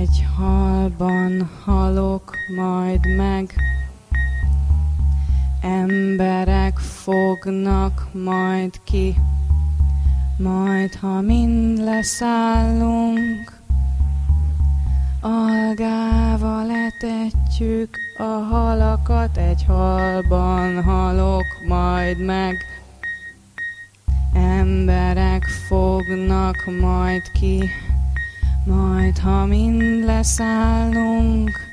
Egy halban halok majd meg, emberek fognak majd ki, majd ha mind leszállunk, algával letetjük a halakat, egy halban halok majd meg, emberek fognak majd ki, majd ha mind leszállunk,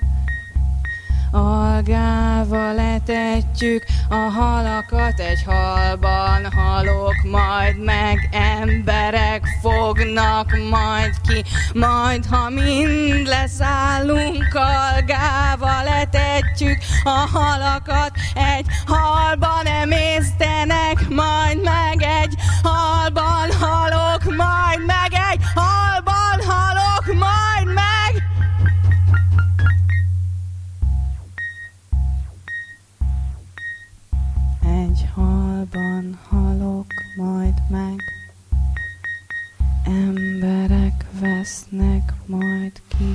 Algával etetjük a halakat, egy halban halok majd meg, emberek fognak majd ki, majd ha mind leszállunk, algával etetjük a halakat, egy halban emésztenek majd Egy halban halok majd meg, emberek vesznek majd ki,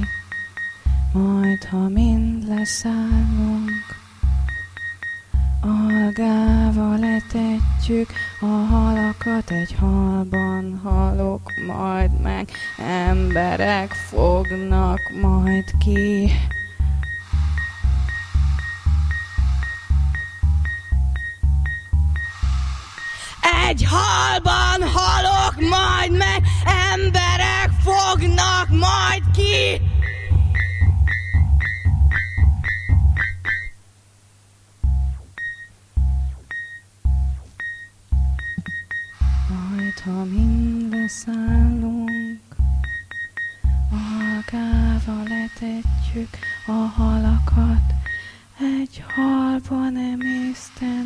majd ha mind leszállunk, algával etetjük a halakat, egy halban halok majd meg, emberek fognak majd ki. Egy halban halok majd meg, emberek fognak majd ki. Majd, ha mind leszállunk, algával etetjük a halakat, egy halban emésztenek majd.